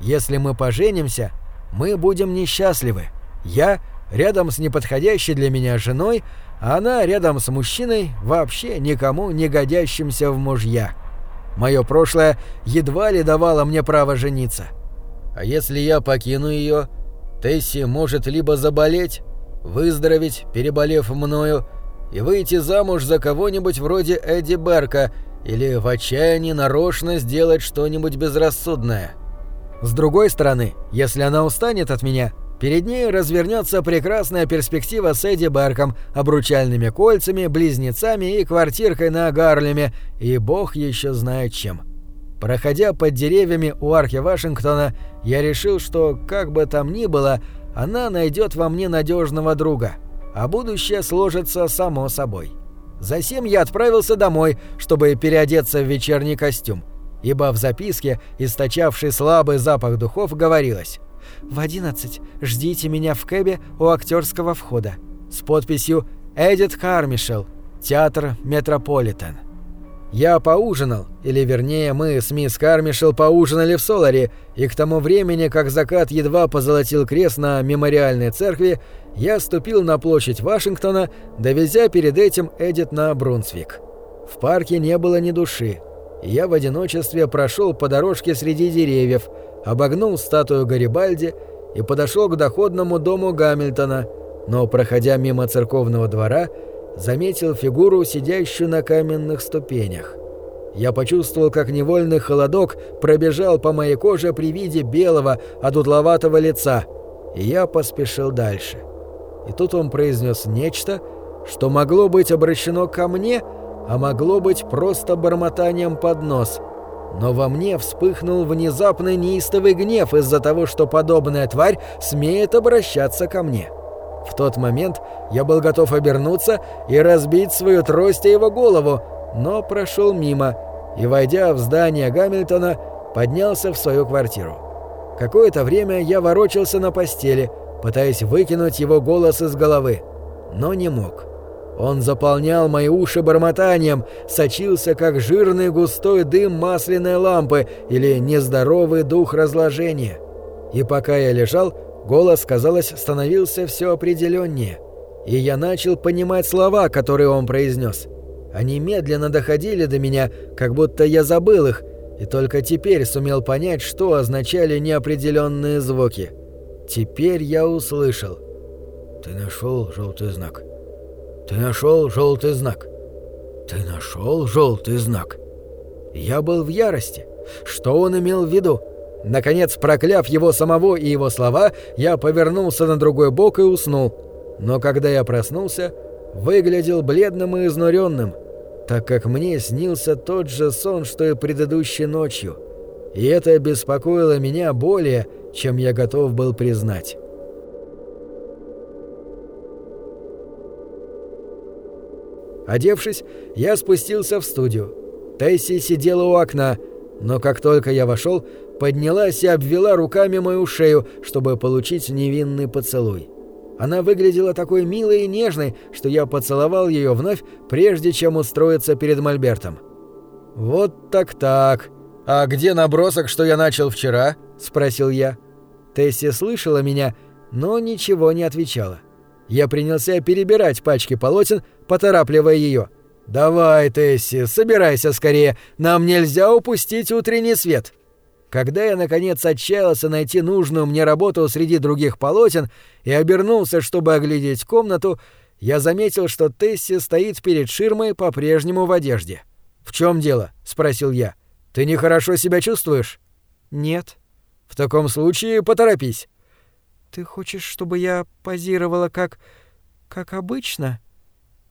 Если мы поженимся, мы будем несчастливы. Я рядом с неподходящей для меня женой, а она рядом с мужчиной, вообще никому не годящимся в мужья. Мое прошлое едва ли давало мне право жениться. А если я покину ее, Тесси может либо заболеть, выздороветь, переболев мною, и выйти замуж за кого-нибудь вроде Эдди Берка или в отчаянии нарочно сделать что-нибудь безрассудное. С другой стороны, если она устанет от меня – Перед ней развернется прекрасная перспектива с Эдди Берком, обручальными кольцами, близнецами и квартиркой на Гарлеме, и бог еще знает чем. Проходя под деревьями у архи Вашингтона, я решил, что, как бы там ни было, она найдет во мне надежного друга, а будущее сложится само собой. Затем я отправился домой, чтобы переодеться в вечерний костюм, ибо в записке, источавшей слабый запах духов, говорилось в 11 ждите меня в кэбе у актерского входа с подписью «Эдит Кармишел, театр Метрополитен». Я поужинал, или вернее мы с мисс Кармишел поужинали в Соларе, и к тому времени, как закат едва позолотил крест на мемориальной церкви, я ступил на площадь Вашингтона, довезя перед этим Эдит на Брунсвик. В парке не было ни души, я в одиночестве прошел по дорожке среди деревьев, обогнул статую Гарибальди и подошел к доходному дому Гамильтона, но, проходя мимо церковного двора, заметил фигуру, сидящую на каменных ступенях. Я почувствовал, как невольный холодок пробежал по моей коже при виде белого, одутловатого лица, и я поспешил дальше. И тут он произнес нечто, что могло быть обращено ко мне, а могло быть просто бормотанием под нос — но во мне вспыхнул внезапный неистовый гнев из-за того, что подобная тварь смеет обращаться ко мне. В тот момент я был готов обернуться и разбить свою трость о его голову, но прошел мимо и, войдя в здание Гамильтона, поднялся в свою квартиру. Какое-то время я ворочался на постели, пытаясь выкинуть его голос из головы, но не мог. Он заполнял мои уши бормотанием, сочился, как жирный густой дым масляной лампы или нездоровый дух разложения. И пока я лежал, Голос, казалось, становился все определеннее, и я начал понимать слова, которые он произнес. Они медленно доходили до меня, как будто я забыл их, и только теперь сумел понять, что означали неопределенные звуки. Теперь я услышал. «Ты нашел желтый знак. Ты нашел желтый знак. Ты нашел желтый знак». Я был в ярости. Что он имел в виду? Наконец, прокляв его самого и его слова, я повернулся на другой бок и уснул. Но когда я проснулся, выглядел бледным и изнуренным, так как мне снился тот же сон, что и предыдущей ночью. И это беспокоило меня более, чем я готов был признать. Одевшись, я спустился в студию. Тесси сидела у окна, но как только я вошел, поднялась и обвела руками мою шею, чтобы получить невинный поцелуй. Она выглядела такой милой и нежной, что я поцеловал ее вновь, прежде чем устроиться перед Мольбертом. «Вот так-так. А где набросок, что я начал вчера?» — спросил я. Тесси слышала меня, но ничего не отвечала. Я принялся перебирать пачки полотен, поторапливая ее. «Давай, Тесси, собирайся скорее, нам нельзя упустить утренний свет». Когда я, наконец, отчаялся найти нужную мне работу среди других полотен и обернулся, чтобы оглядеть комнату, я заметил, что Тесси стоит перед ширмой по-прежнему в одежде. «В чем дело?» — спросил я. «Ты нехорошо себя чувствуешь?» «Нет». «В таком случае поторопись». «Ты хочешь, чтобы я позировала как... как обычно?»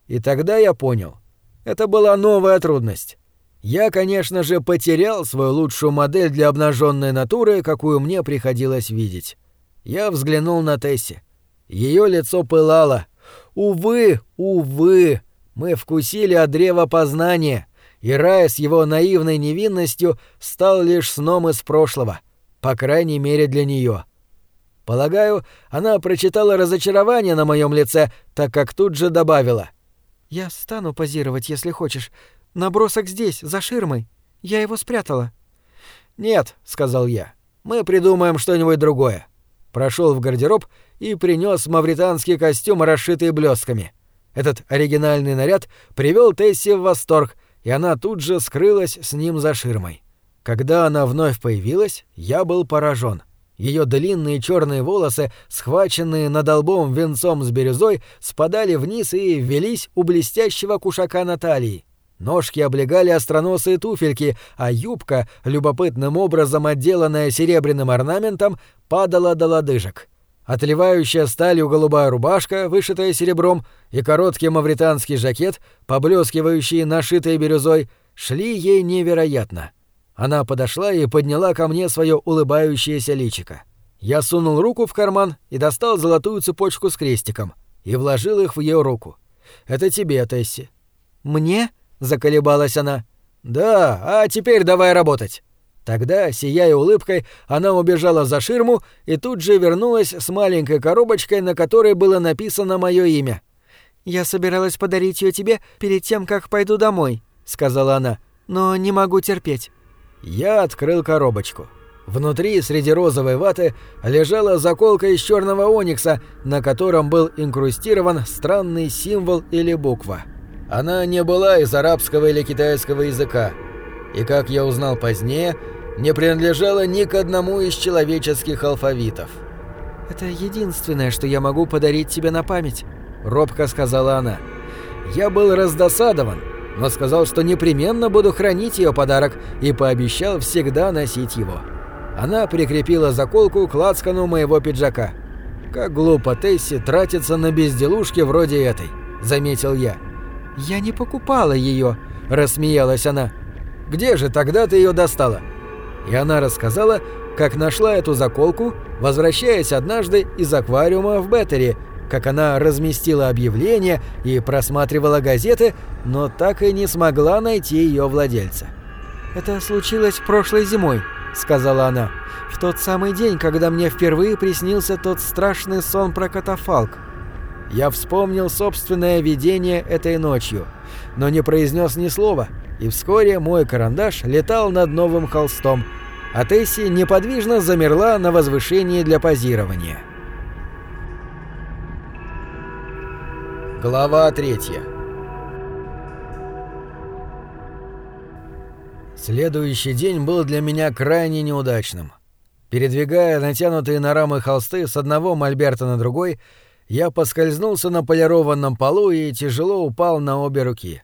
И тогда я понял. Это была новая трудность. Я, конечно же, потерял свою лучшую модель для обнаженной натуры, какую мне приходилось видеть. Я взглянул на Тесси. Ее лицо пылало. Увы, увы, мы вкусили от древа познания, и рай с его наивной невинностью стал лишь сном из прошлого, по крайней мере для нее. Полагаю, она прочитала разочарование на моем лице, так как тут же добавила. «Я стану позировать, если хочешь, Набросок здесь, за ширмой. Я его спрятала». «Нет», — сказал я. «Мы придумаем что-нибудь другое». Прошел в гардероб и принес мавританский костюм, расшитый блестками. Этот оригинальный наряд привел Тесси в восторг, и она тут же скрылась с ним за ширмой. Когда она вновь появилась, я был поражен. Ее длинные черные волосы, схваченные над лбом венцом с бирюзой, спадали вниз и велись у блестящего кушака на талии. Ножки облегали остроносые туфельки, а юбка, любопытным образом отделанная серебряным орнаментом, падала до лодыжек. Отливающая сталью голубая рубашка, вышитая серебром, и короткий мавританский жакет, поблескивающий нашитой бирюзой, шли ей невероятно. Она подошла и подняла ко мне свое улыбающееся личико. Я сунул руку в карман и достал золотую цепочку с крестиком и вложил их в ее руку. «Это тебе, Тесси». «Мне?» — заколебалась она. «Да, а теперь давай работать». Тогда, сияя улыбкой, она убежала за ширму и тут же вернулась с маленькой коробочкой, на которой было написано мое имя. «Я собиралась подарить ее тебе перед тем, как пойду домой», — сказала она, — «но не могу терпеть». Я открыл коробочку. Внутри, среди розовой ваты, лежала заколка из черного оникса, на котором был инкрустирован странный символ или буква — она не была из арабского или китайского языка, и, как я узнал позднее, не принадлежала ни к одному из человеческих алфавитов. «Это единственное, что я могу подарить тебе на память», — робко сказала она. Я был раздосадован, но сказал, что непременно буду хранить ее подарок и пообещал всегда носить его. Она прикрепила заколку к лацкану моего пиджака. «Как глупо Тесси тратиться на безделушки вроде этой», — заметил я. «Я не покупала ее», — рассмеялась она. «Где же тогда ты ее достала?» И она рассказала, как нашла эту заколку, возвращаясь однажды из аквариума в Беттери, как она разместила объявление и просматривала газеты, но так и не смогла найти ее владельца. «Это случилось прошлой зимой», — сказала она, — «в тот самый день, когда мне впервые приснился тот страшный сон про катафалк я вспомнил собственное видение этой ночью, но не произнес ни слова, и вскоре мой карандаш летал над новым холстом, а Тесси неподвижно замерла на возвышении для позирования.
Глава третья Следующий день был для меня крайне неудачным. Передвигая натянутые на рамы холсты с одного мольберта на другой, я поскользнулся на полированном полу и тяжело упал на обе руки.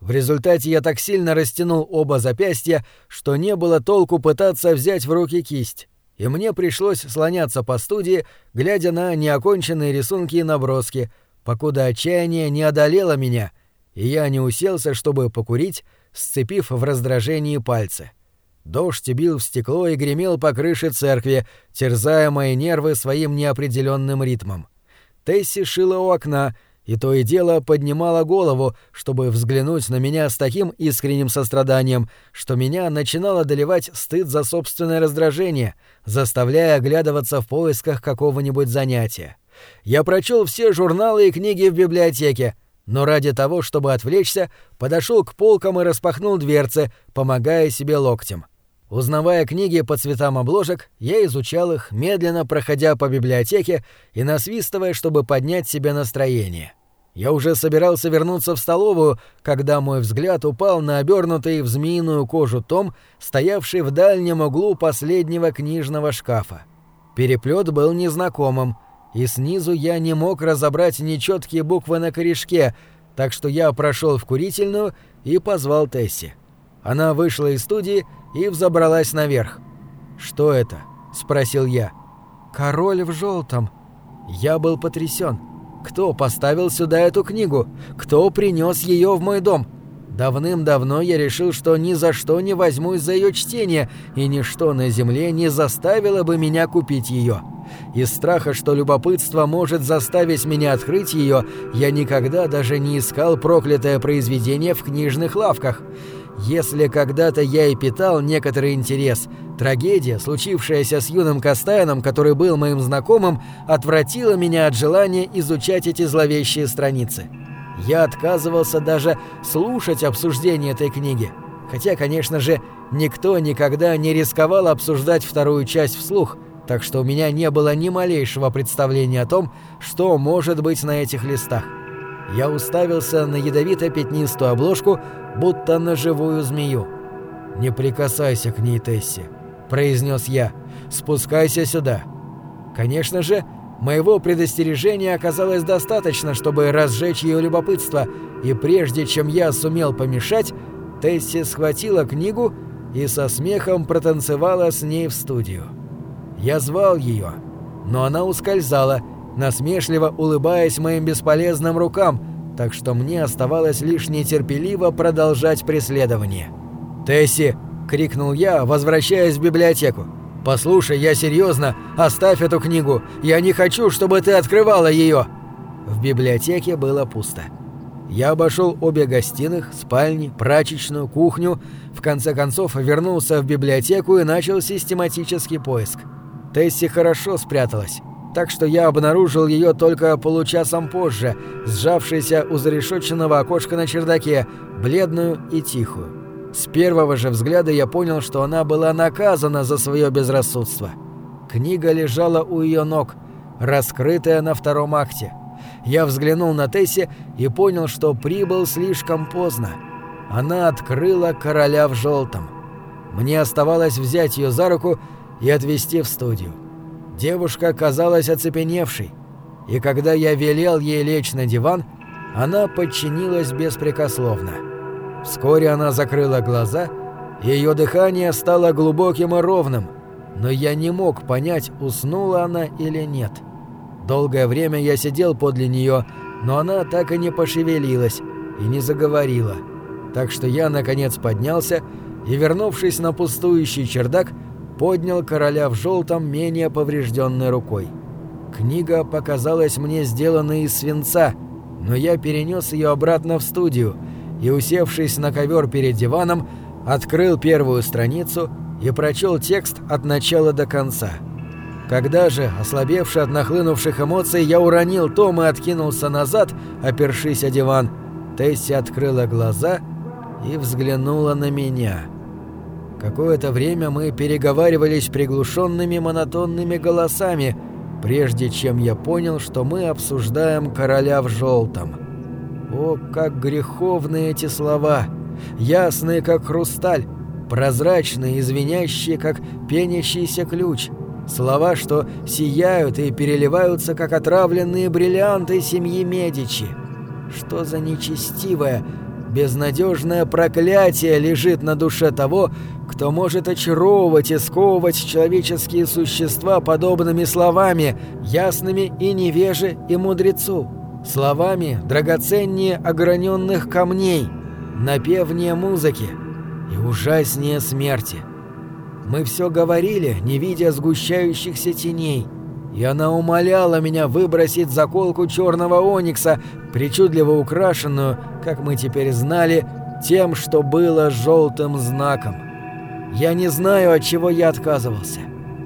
В результате я так сильно растянул оба запястья, что не было толку пытаться взять в руки кисть, и мне пришлось слоняться по студии, глядя на неоконченные рисунки и наброски, покуда отчаяние не одолело меня, и я не уселся, чтобы покурить, сцепив в раздражении пальцы. Дождь бил в стекло и гремел по крыше церкви, терзая мои нервы своим неопределенным ритмом. Тесси шила у окна, и то и дело поднимала голову, чтобы взглянуть на меня с таким искренним состраданием, что меня начинало доливать стыд за собственное раздражение, заставляя оглядываться в поисках какого-нибудь занятия. Я прочел все журналы и книги в библиотеке, но ради того, чтобы отвлечься, подошел к полкам и распахнул дверцы, помогая себе локтем. Узнавая книги по цветам обложек, я изучал их, медленно проходя по библиотеке и насвистывая, чтобы поднять себе настроение. Я уже собирался вернуться в столовую, когда мой взгляд упал на обернутый в змеиную кожу том, стоявший в дальнем углу последнего книжного шкафа. Переплет был незнакомым, и снизу я не мог разобрать нечеткие буквы на корешке, так что я прошел в курительную и позвал Тесси. Она вышла из студии и взобралась наверх. «Что это?» — спросил я. «Король в желтом». Я был потрясен. Кто поставил сюда эту книгу? Кто принес ее в мой дом? Давным-давно я решил, что ни за что не возьмусь за ее чтение, и ничто на земле не заставило бы меня купить ее. Из страха, что любопытство может заставить меня открыть ее, я никогда даже не искал проклятое произведение в книжных лавках. Если когда-то я и питал некоторый интерес, трагедия, случившаяся с юным Кастаяном, который был моим знакомым, отвратила меня от желания изучать эти зловещие страницы. Я отказывался даже слушать обсуждение этой книги. Хотя, конечно же, никто никогда не рисковал обсуждать вторую часть вслух, так что у меня не было ни малейшего представления о том, что может быть на этих листах. Я уставился на ядовито-пятнистую обложку, будто на живую змею. «Не прикасайся к ней, Тесси», — произнес я. «Спускайся сюда». Конечно же, моего предостережения оказалось достаточно, чтобы разжечь ее любопытство, и прежде чем я сумел помешать, Тесси схватила книгу и со смехом протанцевала с ней в студию. Я звал ее, но она ускользала, насмешливо улыбаясь моим бесполезным рукам, так что мне оставалось лишь нетерпеливо продолжать преследование. «Тесси!» — крикнул я, возвращаясь в библиотеку. «Послушай, я серьезно, оставь эту книгу, я не хочу, чтобы ты открывала ее!» В библиотеке было пусто. Я обошел обе гостиных, спальни, прачечную, кухню, в конце концов вернулся в библиотеку и начал систематический поиск. Тесси хорошо спряталась так что я обнаружил ее только получасом позже, сжавшейся у зарешетченного окошка на чердаке, бледную и тихую. С первого же взгляда я понял, что она была наказана за свое безрассудство. Книга лежала у ее ног, раскрытая на втором акте. Я взглянул на Тесси и понял, что прибыл слишком поздно. Она открыла короля в желтом. Мне оставалось взять ее за руку и отвезти в студию. Девушка казалась оцепеневшей, и когда я велел ей лечь на диван, она подчинилась беспрекословно. Вскоре она закрыла глаза, и ее дыхание стало глубоким и ровным, но я не мог понять, уснула она или нет. Долгое время я сидел подле нее, но она так и не пошевелилась и не заговорила. Так что я, наконец, поднялся и, вернувшись на пустующий чердак, поднял короля в желтом менее поврежденной рукой. Книга показалась мне сделанной из свинца, но я перенес ее обратно в студию и, усевшись на ковер перед диваном, открыл первую страницу и прочел текст от начала до конца. Когда же, ослабевший от нахлынувших эмоций, я уронил том и откинулся назад, опершись о диван, Тесси открыла глаза и взглянула на меня. Какое-то время мы переговаривались приглушенными монотонными голосами, прежде чем я понял, что мы обсуждаем короля в желтом.
О, как греховны эти слова! Ясные, как хрусталь, прозрачные и звенящие, как пенящийся ключ. Слова, что сияют и переливаются, как отравленные бриллианты семьи Медичи. Что за нечестивое, безнадежное проклятие лежит на душе того, кто может очаровывать и сковывать человеческие существа подобными словами, ясными и невеже, и мудрецу, словами драгоценнее ограненных камней, напевнее музыки и ужаснее смерти. Мы все говорили, не видя сгущающихся теней, и она умоляла меня выбросить заколку черного оникса, причудливо украшенную, как мы теперь знали, тем, что было желтым знаком. Я не знаю, от чего я отказывался.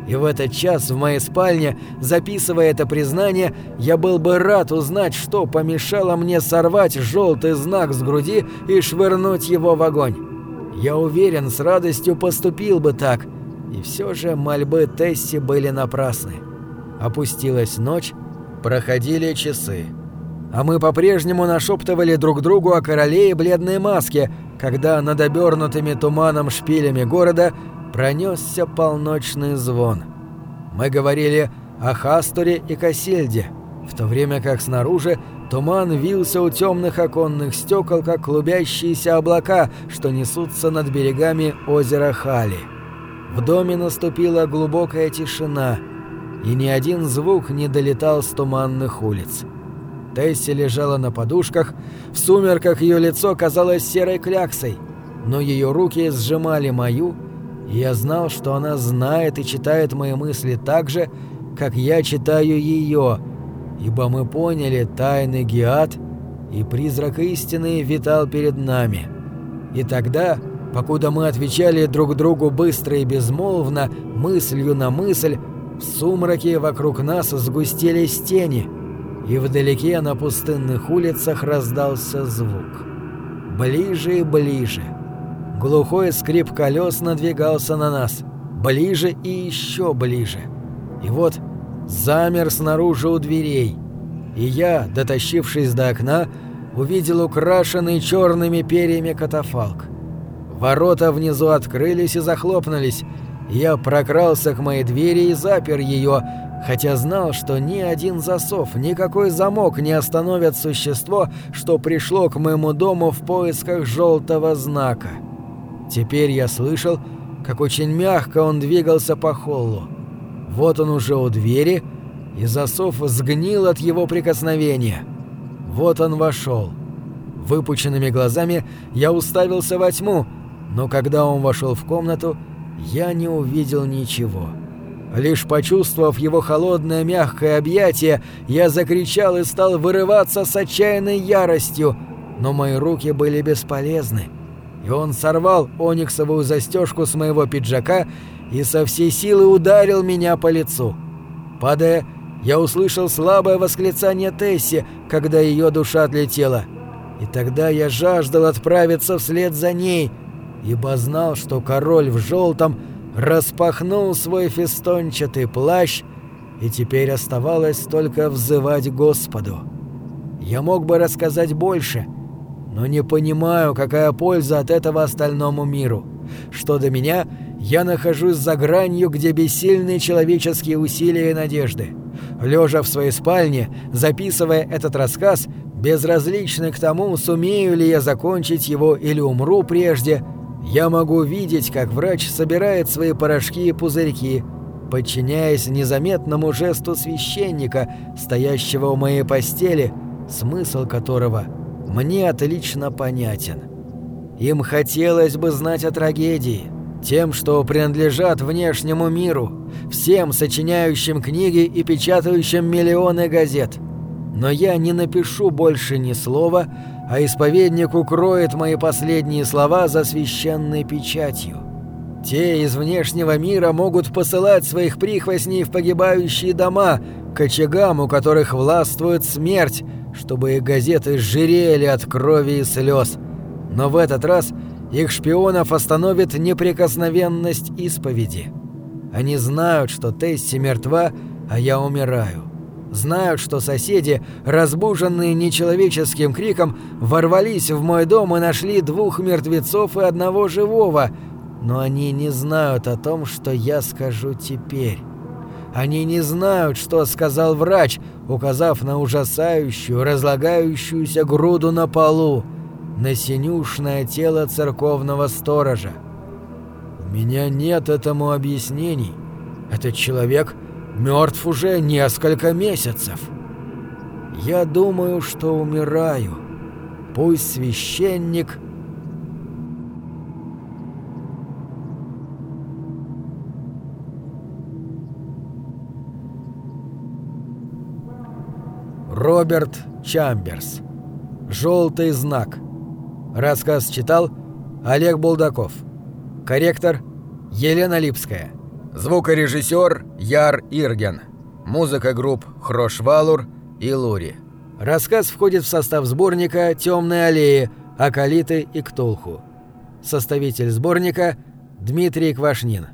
И в этот час в моей спальне, записывая это признание, я был бы рад узнать, что помешало мне сорвать желтый знак с груди и швырнуть его в огонь. Я уверен, с радостью поступил бы так. И все же мольбы Тесси были напрасны. Опустилась ночь, проходили часы. А мы по-прежнему нашептывали друг другу о короле и бледной маске, когда над обернутыми туманом шпилями города пронесся полночный звон. Мы говорили о Хасторе и Кассельде, в то время как снаружи туман вился у темных оконных стекол, как клубящиеся облака, что несутся над берегами озера Хали. В доме наступила глубокая тишина, и ни один звук не долетал с туманных улиц. Тесси лежала на подушках, в сумерках ее лицо казалось серой кляксой, но ее руки сжимали мою, и я знал, что она знает и читает мои мысли так же, как я читаю ее, ибо мы поняли тайны Геат, и призрак истины витал перед нами. И тогда, покуда мы отвечали друг другу быстро и безмолвно, мыслью на мысль, в сумраке вокруг нас сгустились тени — и вдалеке на пустынных улицах раздался звук. Ближе и ближе. Глухой скрип колес надвигался на нас. Ближе и еще ближе. И вот замер снаружи у дверей. И я, дотащившись до окна, увидел украшенный черными перьями катафалк. Ворота внизу открылись и захлопнулись. Я прокрался к моей двери и запер ее, хотя знал, что ни один засов, никакой замок не остановят существо, что пришло к моему дому в поисках желтого знака. Теперь я слышал, как очень мягко он двигался по холлу. Вот он уже у двери, и засов сгнил от его прикосновения. Вот он вошел. Выпученными глазами я уставился во тьму, но когда он вошел в комнату, я не увидел ничего. Лишь почувствовав его холодное мягкое объятие, я закричал и стал вырываться с отчаянной яростью, но мои руки были бесполезны. И он сорвал ониксовую застежку с моего пиджака и со всей силы ударил меня по лицу. Падая, я услышал слабое восклицание Тесси, когда ее душа отлетела. И тогда я жаждал отправиться вслед за ней, ибо знал, что король в желтом — распахнул свой фестончатый плащ, и теперь оставалось только взывать Господу. Я мог бы рассказать больше, но не понимаю, какая польза от этого остальному миру. Что до меня, я нахожусь за гранью, где бессильны человеческие усилия и надежды. Лежа в своей спальне, записывая этот рассказ, безразличный к тому, сумею ли я закончить его или умру прежде – я могу видеть, как врач собирает свои порошки и пузырьки, подчиняясь незаметному жесту священника, стоящего у моей постели, смысл которого мне отлично понятен. Им хотелось бы знать о трагедии, тем, что принадлежат внешнему миру, всем сочиняющим книги и печатающим миллионы газет. Но я не напишу больше ни слова, а исповедник укроет мои последние слова за священной печатью. Те из внешнего мира могут посылать своих прихвостней в погибающие дома, к очагам, у которых властвует смерть, чтобы их газеты сжирели от крови и слез. Но в этот раз их шпионов остановит неприкосновенность исповеди. Они знают, что Тесси мертва, а я умираю. Знают, что соседи, разбуженные нечеловеческим криком, ворвались в мой дом и нашли двух мертвецов и одного живого. Но они не знают о том, что я скажу теперь. Они не знают, что сказал врач, указав на ужасающую, разлагающуюся груду на полу, на синюшное тело церковного сторожа. У меня нет этому объяснений. Этот человек мертв уже несколько месяцев. Я думаю, что умираю. Пусть священник Роберт Чамберс. Желтый знак. Рассказ читал Олег Булдаков. Корректор Елена Липская. Звукорежиссер Яр Ирген. Музыка групп Хрошвалур и Лури. Рассказ входит в состав сборника «Темные аллеи. Акалиты и Ктулху». Составитель сборника Дмитрий Квашнин.